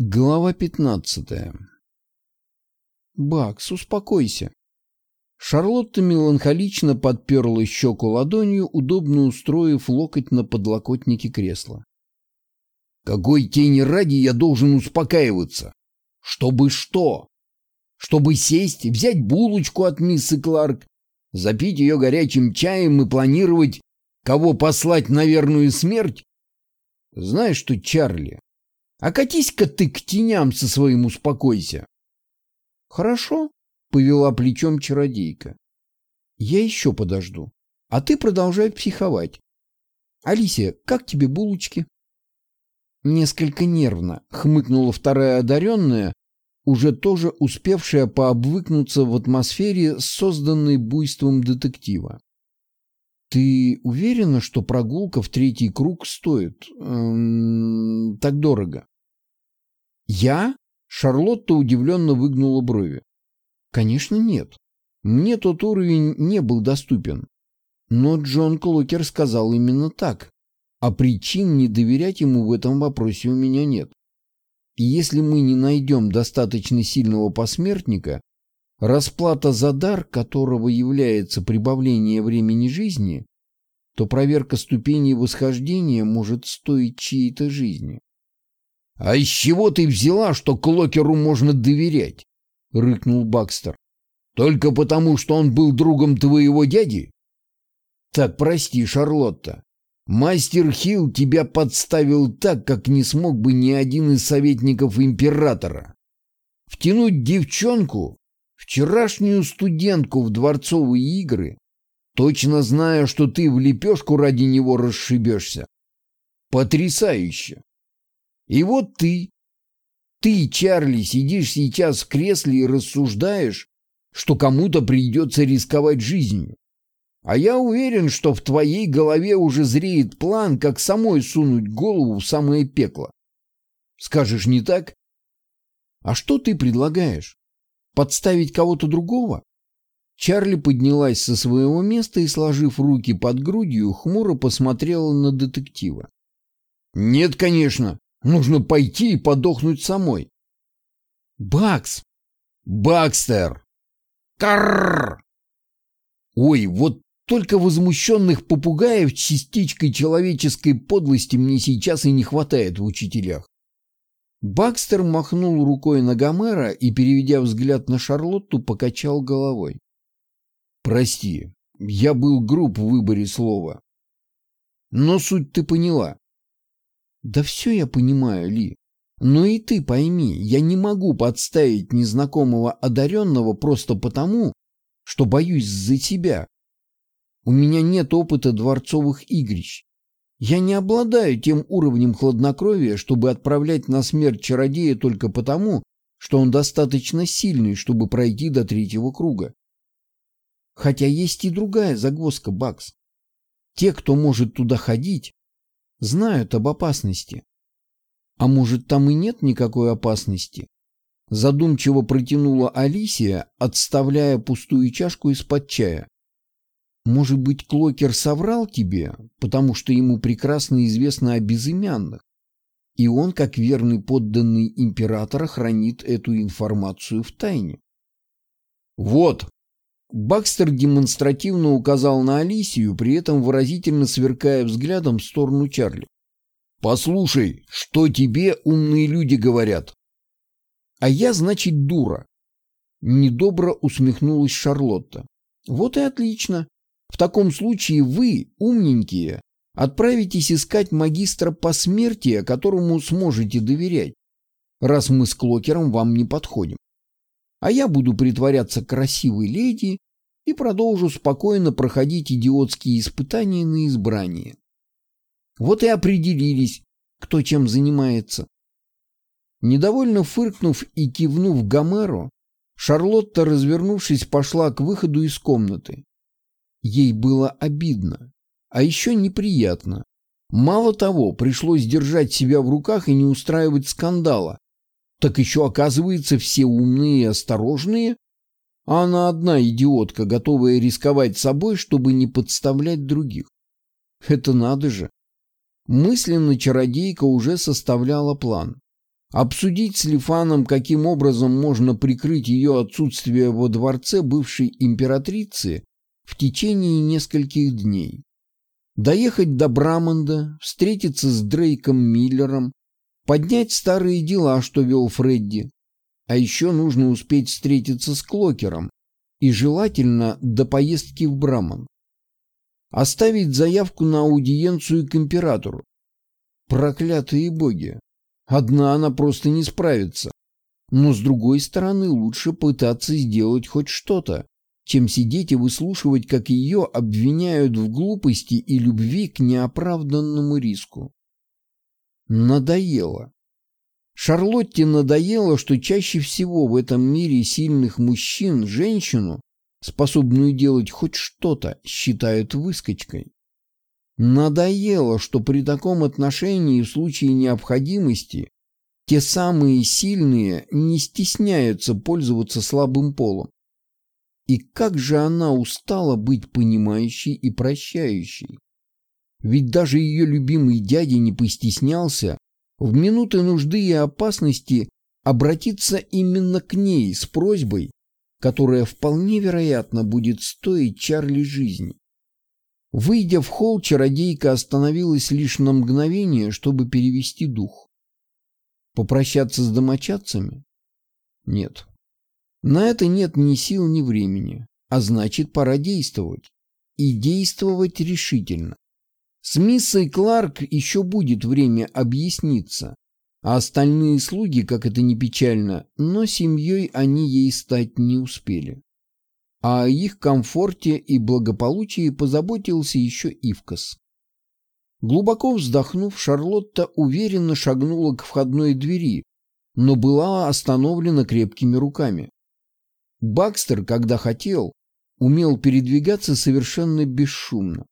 Глава пятнадцатая. «Бакс, успокойся». Шарлотта меланхолично подперла щеку ладонью, удобно устроив локоть на подлокотнике кресла. «Какой тени ради я должен успокаиваться? Чтобы что? Чтобы сесть, взять булочку от миссы Кларк, запить ее горячим чаем и планировать, кого послать на верную смерть? Знаешь что, Чарли, а катись-ка ты к теням со своим успокойся. Хорошо, повела плечом чародейка. Я еще подожду. А ты продолжай психовать. Алисия, как тебе булочки? Несколько нервно хмыкнула вторая одаренная, уже тоже успевшая пообвыкнуться в атмосфере, созданной буйством детектива. Ты уверена, что прогулка в третий круг стоит эм, так дорого? Я? Шарлотта удивленно выгнула брови. Конечно, нет. Мне тот уровень не был доступен. Но Джон Клокер сказал именно так. А причин не доверять ему в этом вопросе у меня нет. И если мы не найдем достаточно сильного посмертника, расплата за дар, которого является прибавление времени жизни, то проверка ступеней восхождения может стоить чьей-то жизни. «А из чего ты взяла, что Клокеру можно доверять?» — рыкнул Бакстер. «Только потому, что он был другом твоего дяди?» «Так прости, Шарлотта. Мастер Хилл тебя подставил так, как не смог бы ни один из советников императора. Втянуть девчонку, вчерашнюю студентку в дворцовые игры, точно зная, что ты в лепешку ради него расшибешься. Потрясающе! И вот ты, ты, Чарли, сидишь сейчас в кресле и рассуждаешь, что кому-то придется рисковать жизнью. А я уверен, что в твоей голове уже зреет план, как самой сунуть голову в самое пекло. Скажешь, не так? А что ты предлагаешь? Подставить кого-то другого? Чарли поднялась со своего места и, сложив руки под грудью, хмуро посмотрела на детектива. «Нет, конечно. Нужно пойти и подохнуть самой. Бакс! Бакстер! Карр! Ой, вот только возмущенных попугаев частичкой человеческой подлости мне сейчас и не хватает в учителях. Бакстер махнул рукой на Гомера и, переведя взгляд на Шарлотту, покачал головой. «Прости, я был груб в выборе слова. Но суть ты поняла. Да все я понимаю, Ли. Но и ты пойми, я не могу подставить незнакомого одаренного просто потому, что боюсь за себя. У меня нет опыта дворцовых игрищ. Я не обладаю тем уровнем хладнокровия, чтобы отправлять на смерть чародея только потому, что он достаточно сильный, чтобы пройти до третьего круга. Хотя есть и другая загвоздка, Бакс. Те, кто может туда ходить, знают об опасности. А может, там и нет никакой опасности? Задумчиво протянула Алисия, отставляя пустую чашку из-под чая. Может быть, Клокер соврал тебе, потому что ему прекрасно известно о безымянных, и он, как верный подданный императора, хранит эту информацию в тайне. Вот, Бакстер демонстративно указал на Алисию, при этом выразительно сверкая взглядом в сторону Чарли. «Послушай, что тебе умные люди говорят?» «А я, значит, дура», — недобро усмехнулась Шарлотта. «Вот и отлично. В таком случае вы, умненькие, отправитесь искать магистра посмертия, которому сможете доверять, раз мы с Клокером вам не подходим а я буду притворяться красивой леди и продолжу спокойно проходить идиотские испытания на избрание. Вот и определились, кто чем занимается. Недовольно фыркнув и кивнув Гомеру, Шарлотта, развернувшись, пошла к выходу из комнаты. Ей было обидно, а еще неприятно. Мало того, пришлось держать себя в руках и не устраивать скандала, так еще, оказывается, все умные и осторожные, а она одна идиотка, готовая рисковать собой, чтобы не подставлять других. Это надо же. Мысленно чародейка уже составляла план. обсудить с Лифаном, каким образом можно прикрыть ее отсутствие во дворце бывшей императрицы в течение нескольких дней. Доехать до Брамонда, встретиться с Дрейком Миллером, поднять старые дела, что вел Фредди. А еще нужно успеть встретиться с Клокером и желательно до поездки в Брамон. Оставить заявку на аудиенцию к императору. Проклятые боги! Одна она просто не справится. Но с другой стороны, лучше пытаться сделать хоть что-то, чем сидеть и выслушивать, как ее обвиняют в глупости и любви к неоправданному риску. Надоело. Шарлотте надоело, что чаще всего в этом мире сильных мужчин женщину, способную делать хоть что-то, считают выскочкой. Надоело, что при таком отношении в случае необходимости те самые сильные не стесняются пользоваться слабым полом. И как же она устала быть понимающей и прощающей. Ведь даже ее любимый дядя не постеснялся в минуты нужды и опасности обратиться именно к ней с просьбой, которая вполне вероятно будет стоить Чарли жизни. Выйдя в холл, чародейка остановилась лишь на мгновение, чтобы перевести дух. Попрощаться с домочадцами? Нет. На это нет ни сил, ни времени, а значит, пора действовать. И действовать решительно. С миссой Кларк еще будет время объясниться, а остальные слуги, как это ни печально, но семьей они ей стать не успели. А о их комфорте и благополучии позаботился еще Ивкас. Глубоко вздохнув, Шарлотта уверенно шагнула к входной двери, но была остановлена крепкими руками. Бакстер, когда хотел, умел передвигаться совершенно бесшумно.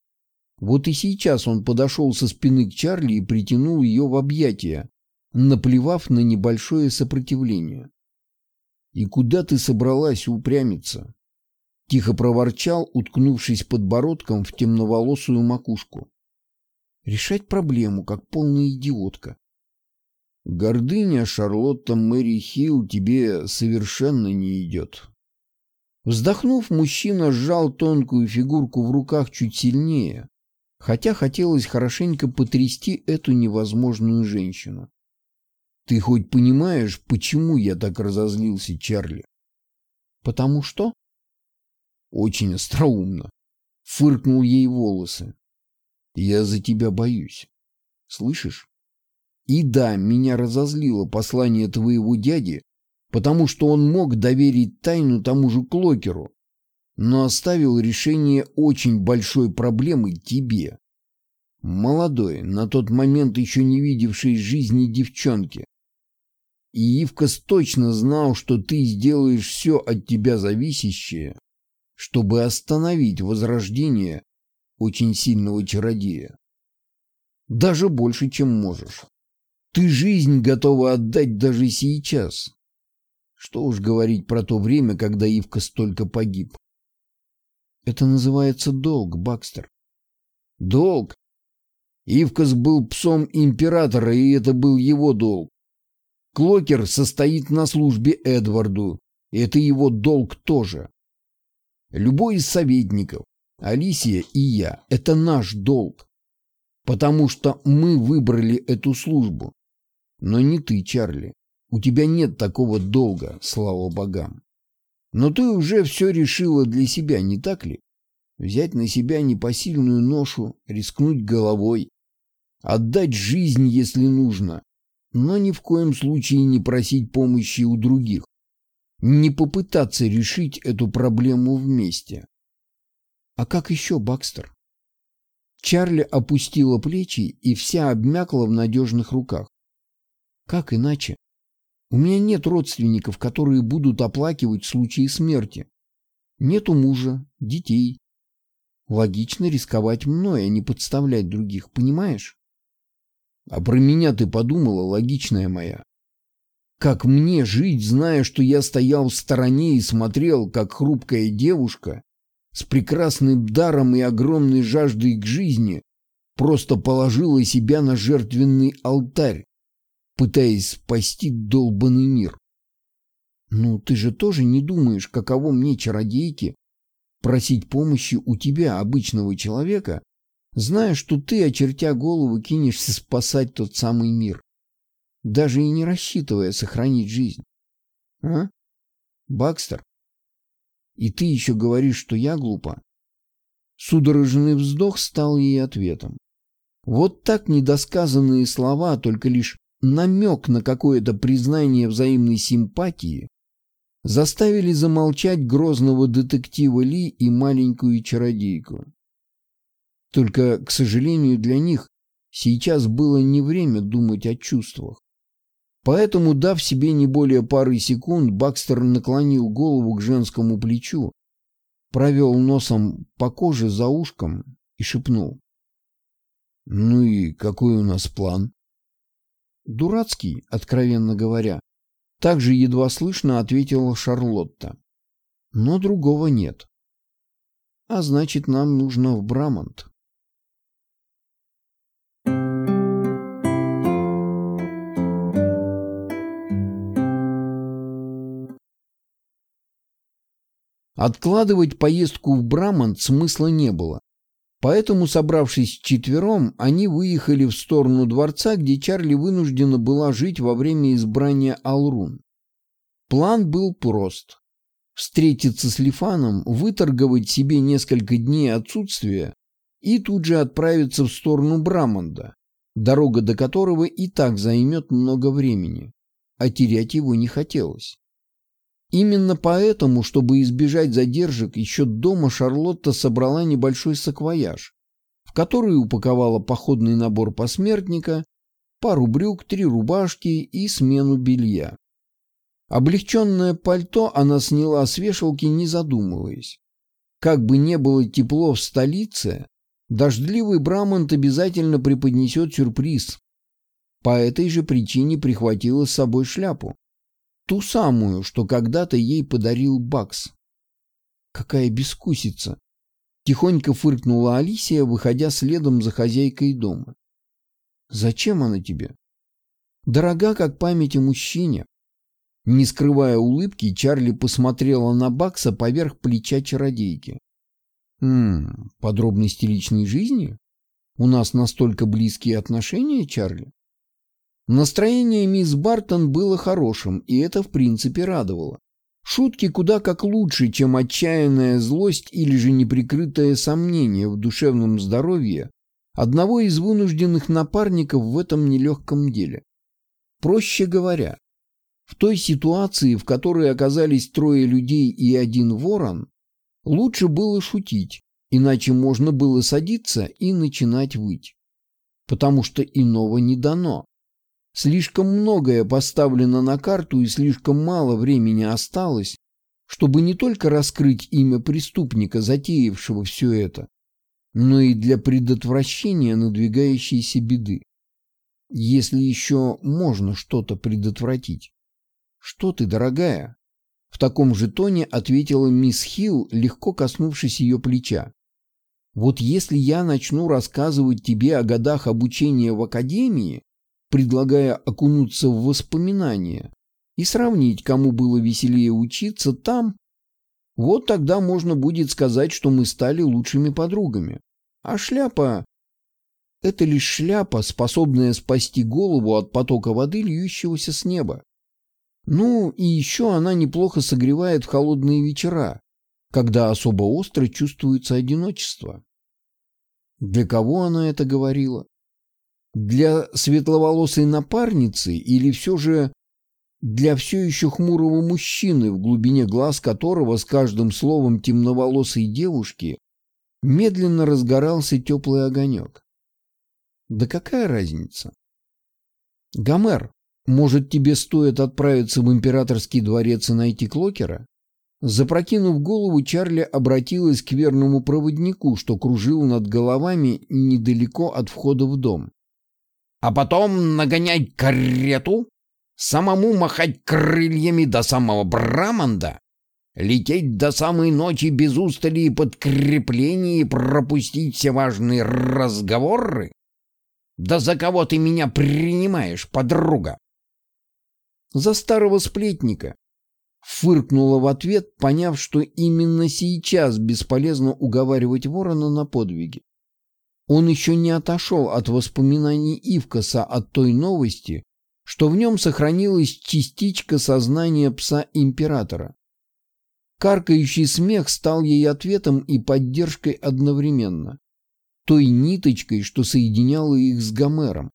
Вот и сейчас он подошел со спины к Чарли и притянул ее в объятия, наплевав на небольшое сопротивление. «И куда ты собралась упрямиться?» Тихо проворчал, уткнувшись подбородком в темноволосую макушку. «Решать проблему, как полная идиотка». «Гордыня Шарлотта Мэри Хилл тебе совершенно не идет», Вздохнув, мужчина сжал тонкую фигурку в руках чуть сильнее, хотя хотелось хорошенько потрясти эту невозможную женщину. «Ты хоть понимаешь, почему я так разозлился, Чарли?» «Потому что?» «Очень остроумно», — фыркнул ей волосы. «Я за тебя боюсь. Слышишь? И да, меня разозлило послание твоего дяди потому что он мог доверить тайну тому же Клокеру, но оставил решение очень большой проблемы тебе. Молодой, на тот момент еще не видевшей жизни девчонке. И Ивкас точно знал, что ты сделаешь все от тебя зависящее, чтобы остановить возрождение очень сильного чародея. Даже больше, чем можешь. Ты жизнь готова отдать даже сейчас. Что уж говорить про то время, когда Ивка столько погиб. Это называется долг, Бакстер. Долг? Ивкас был псом императора, и это был его долг. Клокер состоит на службе Эдварду, и это его долг тоже. Любой из советников, Алисия и я, это наш долг. Потому что мы выбрали эту службу. Но не ты, Чарли. У тебя нет такого долга, слава богам. Но ты уже все решила для себя, не так ли? Взять на себя непосильную ношу, рискнуть головой, отдать жизнь, если нужно, но ни в коем случае не просить помощи у других, не попытаться решить эту проблему вместе. А как еще, Бакстер? Чарли опустила плечи и вся обмякла в надежных руках. Как иначе? У меня нет родственников, которые будут оплакивать в случае смерти. Нету мужа, детей. Логично рисковать мной, а не подставлять других, понимаешь? А про меня ты подумала, логичная моя. Как мне жить, зная, что я стоял в стороне и смотрел, как хрупкая девушка с прекрасным даром и огромной жаждой к жизни просто положила себя на жертвенный алтарь, пытаясь спасти долбанный мир. Ну, ты же тоже не думаешь, каково мне, чародейке, просить помощи у тебя, обычного человека, зная, что ты, очертя голову, кинешься спасать тот самый мир, даже и не рассчитывая сохранить жизнь. А? Бакстер? И ты еще говоришь, что я глупа? Судорожный вздох стал ей ответом. Вот так недосказанные слова, только лишь намек на какое-то признание взаимной симпатии, заставили замолчать грозного детектива Ли и маленькую чародейку. Только, к сожалению, для них сейчас было не время думать о чувствах. Поэтому, дав себе не более пары секунд, Бакстер наклонил голову к женскому плечу, провел носом по коже за ушком и шепнул. «Ну и какой у нас план?» «Дурацкий, откровенно говоря», — также едва слышно ответила Шарлотта. «Но другого нет. А значит, нам нужно в Брамонт». Откладывать поездку в Брамонт смысла не было. Поэтому, собравшись четвером, они выехали в сторону дворца, где Чарли вынуждена была жить во время избрания Алрун. План был прост. Встретиться с Лифаном, выторговать себе несколько дней отсутствия и тут же отправиться в сторону Брамонда, дорога до которого и так займет много времени, а терять его не хотелось. Именно поэтому, чтобы избежать задержек, еще дома Шарлотта собрала небольшой саквояж, в который упаковала походный набор посмертника, пару брюк, три рубашки и смену белья. Облегченное пальто она сняла с вешалки, не задумываясь. Как бы не было тепло в столице, дождливый Брамонт обязательно преподнесет сюрприз. По этой же причине прихватила с собой шляпу. Ту самую, что когда-то ей подарил Бакс. Какая бескусица! Тихонько фыркнула Алисия, выходя следом за хозяйкой дома. Зачем она тебе? Дорога, как память о мужчине. Не скрывая улыбки, Чарли посмотрела на Бакса поверх плеча чародейки. «Ммм, подробности личной жизни? У нас настолько близкие отношения, Чарли?» Настроение мисс Бартон было хорошим, и это в принципе радовало. Шутки куда как лучше, чем отчаянная злость или же неприкрытое сомнение в душевном здоровье одного из вынужденных напарников в этом нелегком деле. Проще говоря, в той ситуации, в которой оказались трое людей и один ворон, лучше было шутить, иначе можно было садиться и начинать выть. Потому что иного не дано. Слишком многое поставлено на карту и слишком мало времени осталось, чтобы не только раскрыть имя преступника, затеявшего все это, но и для предотвращения надвигающейся беды. Если еще можно что-то предотвратить. Что ты, дорогая? В таком же тоне ответила мисс Хилл, легко коснувшись ее плеча. Вот если я начну рассказывать тебе о годах обучения в академии, предлагая окунуться в воспоминания и сравнить, кому было веселее учиться там, вот тогда можно будет сказать, что мы стали лучшими подругами. А шляпа — это лишь шляпа, способная спасти голову от потока воды, льющегося с неба. Ну, и еще она неплохо согревает в холодные вечера, когда особо остро чувствуется одиночество. Для кого она это говорила? Для светловолосой напарницы или все же для все еще хмурого мужчины, в глубине глаз которого с каждым словом темноволосой девушки медленно разгорался теплый огонек. Да какая разница? Гомер, может тебе стоит отправиться в императорский дворец и найти Клокера? Запрокинув голову, Чарли обратилась к верному проводнику, что кружил над головами недалеко от входа в дом а потом нагонять карету, самому махать крыльями до самого Браманда, лететь до самой ночи без устали и подкрепления и пропустить все важные разговоры? Да за кого ты меня принимаешь, подруга? За старого сплетника. Фыркнула в ответ, поняв, что именно сейчас бесполезно уговаривать ворона на подвиги. Он еще не отошел от воспоминаний Ивкаса от той новости, что в нем сохранилась частичка сознания пса-императора. Каркающий смех стал ей ответом и поддержкой одновременно. Той ниточкой, что соединяла их с Гомером.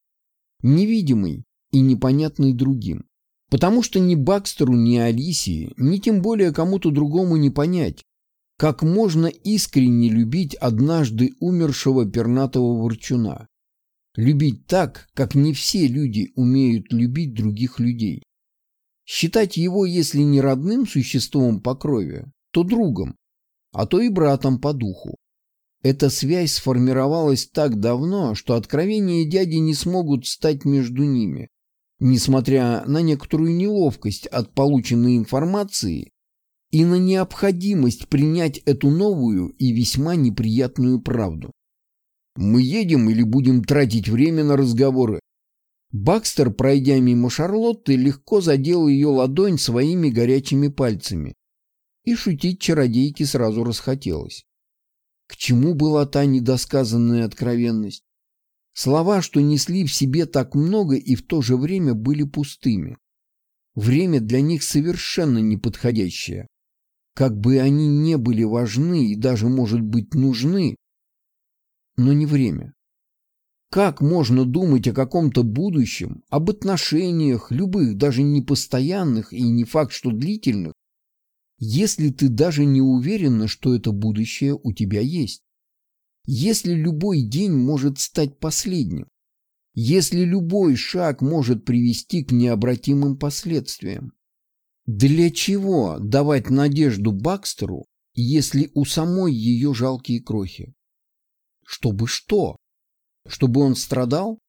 Невидимой и непонятной другим. Потому что ни Бакстеру, ни Алисии, ни тем более кому-то другому не понять, как можно искренне любить однажды умершего пернатого ворчуна. Любить так, как не все люди умеют любить других людей. Считать его, если не родным существом по крови, то другом, а то и братом по духу. Эта связь сформировалась так давно, что откровения дяди не смогут стать между ними, несмотря на некоторую неловкость от полученной информации и на необходимость принять эту новую и весьма неприятную правду. Мы едем или будем тратить время на разговоры? Бакстер, пройдя мимо Шарлотты, легко задел ее ладонь своими горячими пальцами. И шутить чародейке сразу расхотелось. К чему была та недосказанная откровенность? Слова, что несли в себе так много и в то же время были пустыми. Время для них совершенно неподходящее. Как бы они не были важны и даже, может быть, нужны, но не время. Как можно думать о каком-то будущем, об отношениях, любых, даже непостоянных и не факт, что длительных, если ты даже не уверена, что это будущее у тебя есть? Если любой день может стать последним? Если любой шаг может привести к необратимым последствиям? Для чего давать надежду Бакстеру, если у самой ее жалкие крохи? Чтобы что? Чтобы он страдал?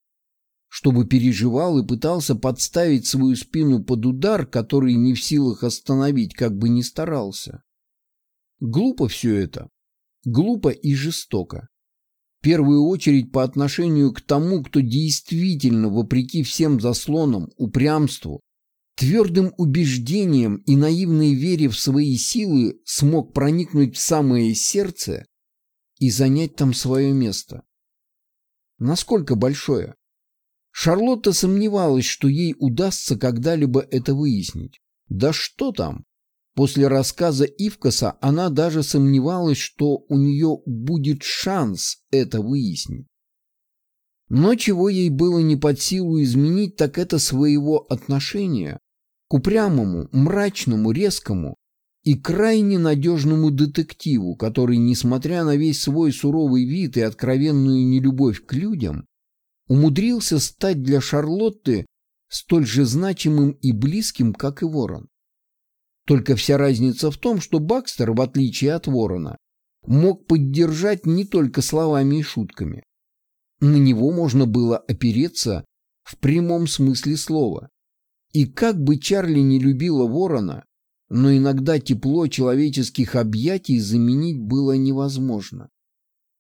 Чтобы переживал и пытался подставить свою спину под удар, который не в силах остановить, как бы ни старался? Глупо все это. Глупо и жестоко. В первую очередь по отношению к тому, кто действительно, вопреки всем заслонам, упрямству, твердым убеждением и наивной вере в свои силы смог проникнуть в самое сердце и занять там свое место. Насколько большое? Шарлотта сомневалась, что ей удастся когда-либо это выяснить. Да что там? После рассказа Ивкаса она даже сомневалась, что у нее будет шанс это выяснить. Но чего ей было не под силу изменить, так это своего отношения к упрямому, мрачному, резкому и крайне надежному детективу, который, несмотря на весь свой суровый вид и откровенную нелюбовь к людям, умудрился стать для Шарлотты столь же значимым и близким, как и Ворон. Только вся разница в том, что Бакстер, в отличие от Ворона, мог поддержать не только словами и шутками. На него можно было опереться в прямом смысле слова. И как бы Чарли не любила ворона, но иногда тепло человеческих объятий заменить было невозможно.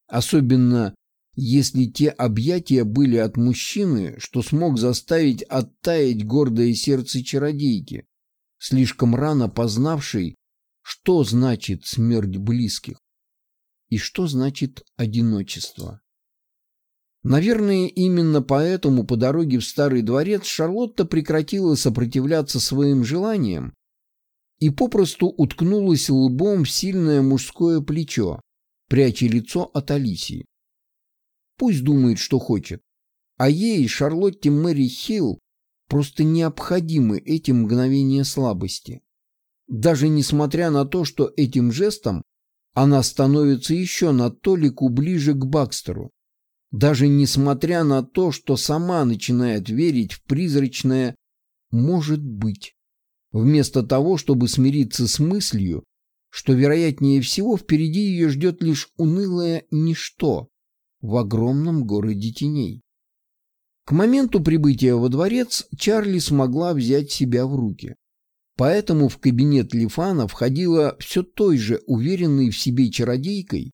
Особенно если те объятия были от мужчины, что смог заставить оттаять гордое сердце чародейки, слишком рано познавшей, что значит смерть близких и что значит одиночество. Наверное, именно поэтому по дороге в Старый дворец Шарлотта прекратила сопротивляться своим желаниям и попросту уткнулась лбом в сильное мужское плечо, пряча лицо от Алисии. Пусть думает, что хочет. А ей, Шарлотте Мэри Хилл, просто необходимы эти мгновения слабости. Даже несмотря на то, что этим жестом она становится еще на толику ближе к Бакстеру, даже несмотря на то, что сама начинает верить в призрачное «может быть», вместо того, чтобы смириться с мыслью, что, вероятнее всего, впереди ее ждет лишь унылое ничто в огромном городе теней. К моменту прибытия во дворец Чарли смогла взять себя в руки. Поэтому в кабинет Лифана входила все той же уверенной в себе чародейкой,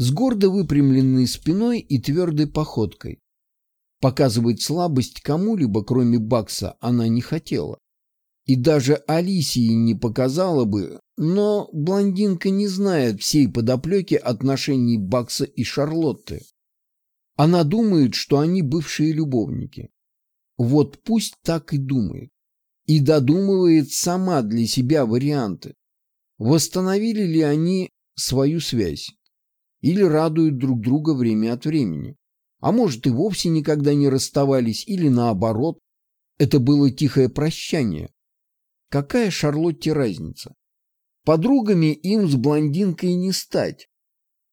с гордо выпрямленной спиной и твердой походкой. Показывать слабость кому-либо, кроме Бакса, она не хотела. и даже Алисии не показала бы, но блондинка не знает всей подоплеки отношений Бакса и Шарлотты. Она думает, что они бывшие любовники. Вот пусть так и думает. И додумывает сама для себя варианты. Восстановили ли они свою связь? Или радуют друг друга время от времени? А может и вовсе никогда не расставались, или наоборот, это было тихое прощание, Какая Шарлотте разница? Подругами им с блондинкой не стать.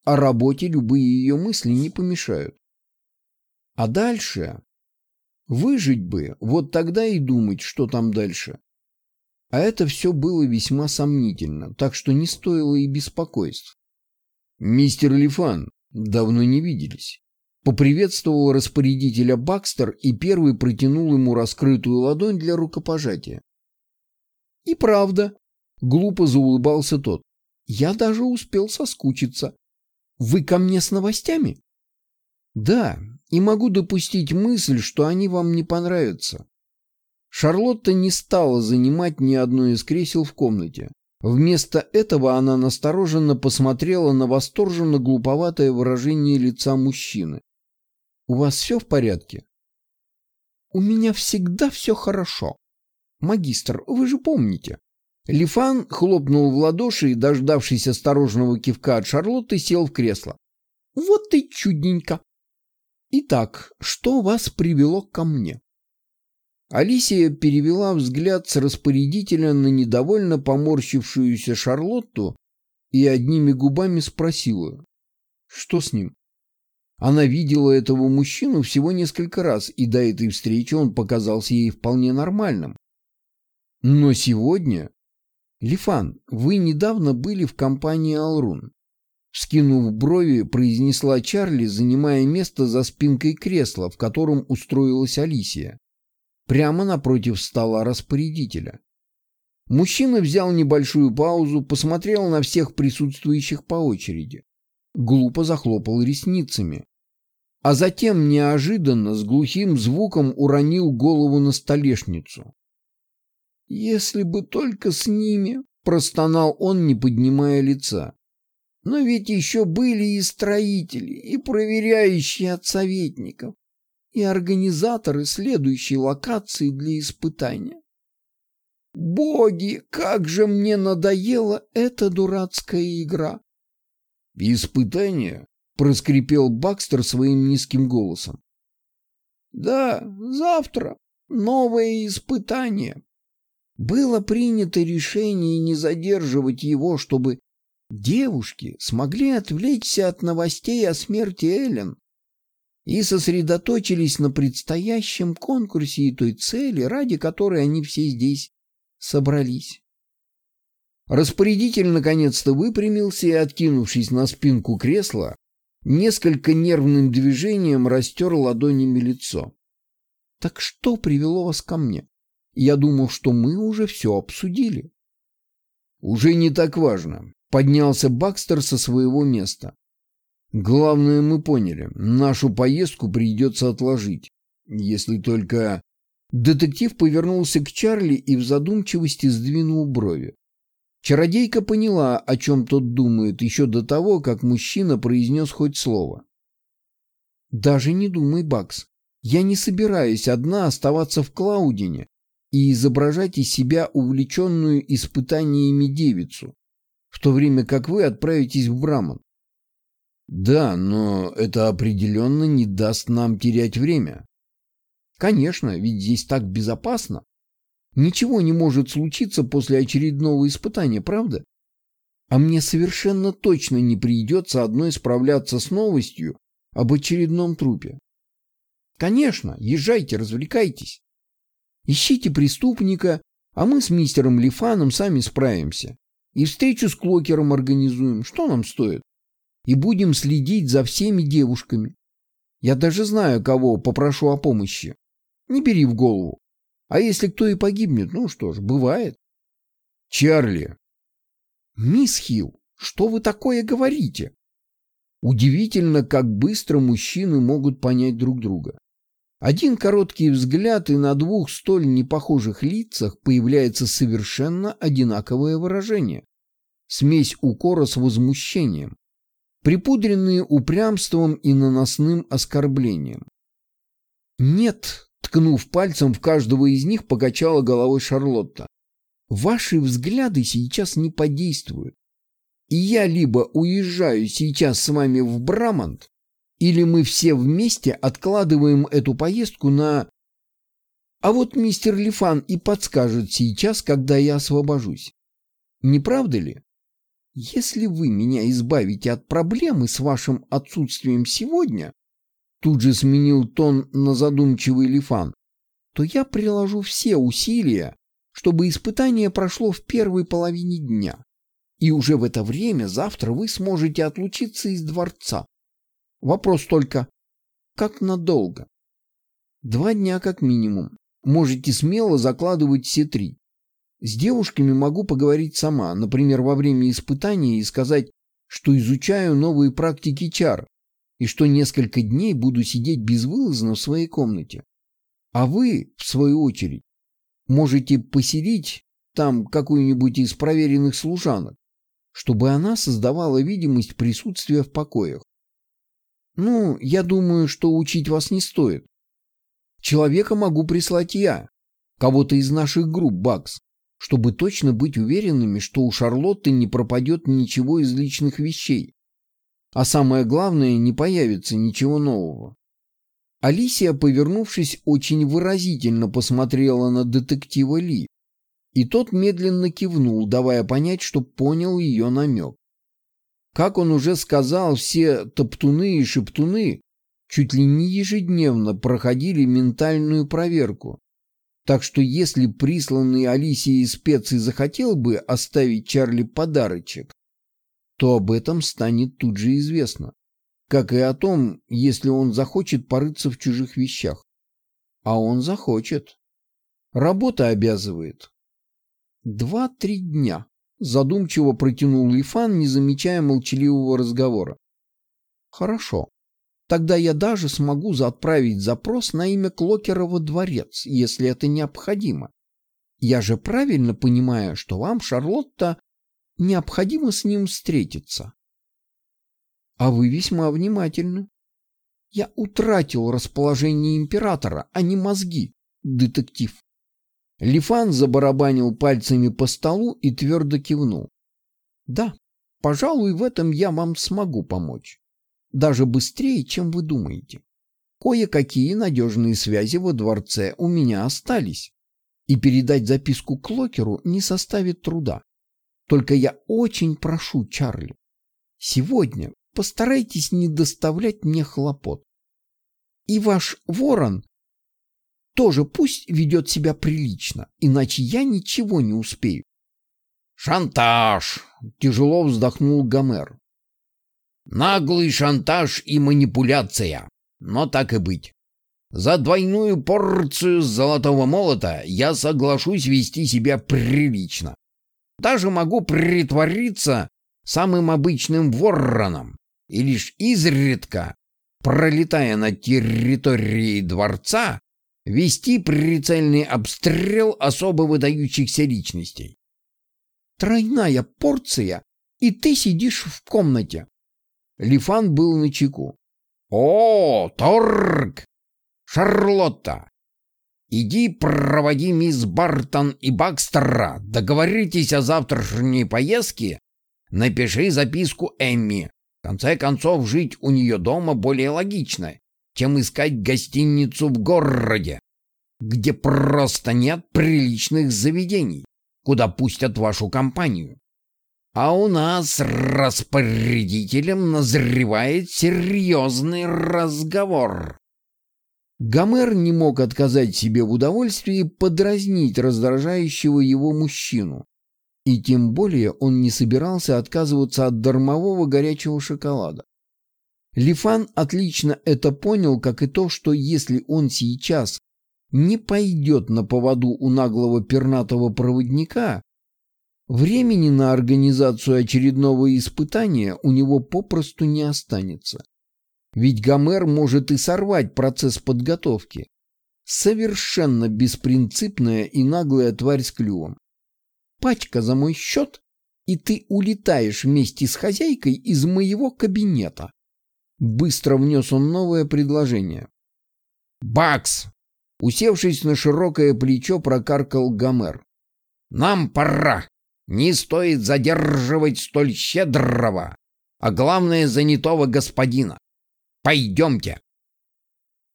О работе любые ее мысли не помешают. А дальше? Выжить бы, вот тогда и думать, что там дальше. А это все было весьма сомнительно, так что не стоило и беспокойств. «Мистер Лифан, давно не виделись». Поприветствовал распорядителя Бакстер и первый протянул ему раскрытую ладонь для рукопожатия. И правда, глупо заулыбался тот. Я даже успел соскучиться. Вы ко мне с новостями? Да, и могу допустить мысль, что они вам не понравятся. Шарлотта не стала занимать ни одно из кресел в комнате. Вместо этого она настороженно посмотрела на восторженно глуповатое выражение лица мужчины. «У вас все в порядке?» «У меня всегда все хорошо», «Магистр, вы же помните». Лифан хлопнул в ладоши и, дождавшись осторожного кивка от Шарлотты, сел в кресло. «Вот ты чудненько!» «Итак, что вас привело ко мне?» Алисия перевела взгляд с распорядителя на недовольно поморщившуюся Шарлотту и одними губами спросила, что с ним. Она видела этого мужчину всего несколько раз, и до этой встречи он показался ей вполне нормальным. Но сегодня... Лифан, вы недавно были в компании Алрун. Скинув брови, произнесла Чарли, занимая место за спинкой кресла, в котором устроилась Алисия. Прямо напротив стола распорядителя. Мужчина взял небольшую паузу, посмотрел на всех присутствующих по очереди. Глупо захлопал ресницами. А затем неожиданно с глухим звуком уронил голову на столешницу. «Если бы только с ними!» — простонал он, не поднимая лица. «Но ведь еще были и строители, и проверяющие от советников, и организаторы следующей локации для испытания. Боги, как же мне надоела эта дурацкая игра!» «Испытание?» — проскрипел Бакстер своим низким голосом. «Да, завтра новое испытание», было принято решение не задерживать его, чтобы девушки смогли отвлечься от новостей о смерти Эллен и сосредоточились на предстоящем конкурсе и той цели, ради которой они все здесь собрались. Распорядитель наконец-то выпрямился и, откинувшись на спинку кресла, несколько нервным движением растер ладонями лицо. «Так что привело вас ко мне?» Я думал, что мы уже все обсудили. Уже не так важно. Поднялся Бакстер со своего места. Главное, мы поняли. Нашу поездку придется отложить. Если только... Детектив повернулся к Чарли и в задумчивости сдвинул брови. Чародейка поняла, о чем тот думает, еще до того, как мужчина произнес хоть слово. «Даже не думай, Бакс. Я не собираюсь одна оставаться в Клаудине и изображать из себя увлеченную испытаниями девицу, в то время как вы отправитесь в Браман. Да, но это определенно не даст нам терять время. Конечно, ведь здесь так безопасно. Ничего не может случиться после очередного испытания, правда? А мне совершенно точно не придется одной справляться с новостью об очередном трупе. Конечно, езжайте, развлекайтесь. Ищите преступника, а мы с мистером Лифаном сами справимся. И встречу с Клокером организуем. Что нам стоит? И будем следить за всеми девушками. Я даже знаю, кого попрошу о помощи. Не бери в голову. А если кто и погибнет, ну что ж, бывает. Чарли. Мисс Хилл, что вы такое говорите? Удивительно, как быстро мужчины могут понять друг друга. Один короткий взгляд, и на двух столь непохожих лицах появляется совершенно одинаковое выражение. Смесь укора с возмущением, припудренные упрямством и наносным оскорблением. «Нет», — ткнув пальцем в каждого из них, покачала головой Шарлотта. «Ваши взгляды сейчас не подействуют. И я либо уезжаю сейчас с вами в Брамант, или мы все вместе откладываем эту поездку на... А вот мистер Лифан и подскажет сейчас, когда я освобожусь. Не правда ли? Если вы меня избавите от проблемы с вашим отсутствием сегодня, тут же сменил тон на задумчивый Лифан, то я приложу все усилия, чтобы испытание прошло в первой половине дня. И уже в это время завтра вы сможете отлучиться из дворца. Вопрос только, как надолго? Два дня как минимум. Можете смело закладывать все три. С девушками могу поговорить сама, например, во время испытания и сказать, что изучаю новые практики чар и что несколько дней буду сидеть безвылазно в своей комнате. А вы, в свою очередь, можете поселить там какую-нибудь из проверенных служанок, чтобы она создавала видимость присутствия в покоях. Ну, я думаю, что учить вас не стоит. Человека могу прислать я, кого-то из наших групп, Бакс, чтобы точно быть уверенными, что у Шарлотты не пропадет ничего из личных вещей. А самое главное, не появится ничего нового. Алисия, повернувшись, очень выразительно посмотрела на детектива Ли, и тот медленно кивнул, давая понять, что понял ее намек. Как он уже сказал, все топтуны и шептуны чуть ли не ежедневно проходили ментальную проверку. Так что если присланный Алисией специй захотел бы оставить Чарли подарочек, то об этом станет тут же известно. Как и о том, если он захочет порыться в чужих вещах. А он захочет. Работа обязывает. Два-три дня. Задумчиво протянул Лифан, не замечая молчаливого разговора. Хорошо. Тогда я даже смогу отправить запрос на имя Клокера во дворец, если это необходимо. Я же правильно понимаю, что вам, Шарлотта, необходимо с ним встретиться. А вы весьма внимательны. Я утратил расположение императора, а не мозги, детектив. Лифан забарабанил пальцами по столу и твердо кивнул. «Да, пожалуй, в этом я вам смогу помочь. Даже быстрее, чем вы думаете. Кое-какие надежные связи во дворце у меня остались, и передать записку Клокеру не составит труда. Только я очень прошу, Чарли, сегодня постарайтесь не доставлять мне хлопот. И ваш ворон тоже пусть ведет себя прилично, иначе я ничего не успею. «Шантаж!» — тяжело вздохнул Гомер. «Наглый шантаж и манипуляция. Но так и быть. За двойную порцию золотого молота я соглашусь вести себя прилично. Даже могу притвориться самым обычным вороном и лишь изредка, пролетая над территорией дворца, вести прицельный обстрел особо выдающихся личностей. Тройная порция, и ты сидишь в комнате. Лифан был на чеку. О, торг! Шарлотта! Иди проводи мисс Бартон и Бакстера, договоритесь о завтрашней поездке, напиши записку Эмми. В конце концов, жить у нее дома более логично, чем искать гостиницу в городе, где просто нет приличных заведений, куда пустят вашу компанию. А у нас распорядителем назревает серьезный разговор. Гомер не мог отказать себе в удовольствии подразнить раздражающего его мужчину. И тем более он не собирался отказываться от дармового горячего шоколада. Лифан отлично это понял, как и то, что если он сейчас не пойдет на поводу у наглого пернатого проводника, времени на организацию очередного испытания у него попросту не останется. Ведь Гомер может и сорвать процесс подготовки. Совершенно беспринципная и наглая тварь с клювом. Пачка за мой счет, и ты улетаешь вместе с хозяйкой из моего кабинета. Быстро внес он новое предложение. «Бакс!» Усевшись на широкое плечо, прокаркал Гомер. «Нам пора! Не стоит задерживать столь щедрого, а главное, занятого господина. Пойдемте!»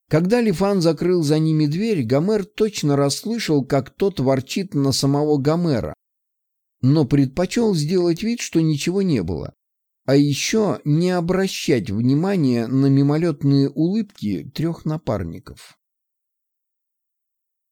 Когда Лифан закрыл за ними дверь, Гомер точно расслышал, как тот ворчит на самого Гомера, но предпочел сделать вид, что ничего не было. А еще не обращать внимания на мимолетные улыбки трех напарников.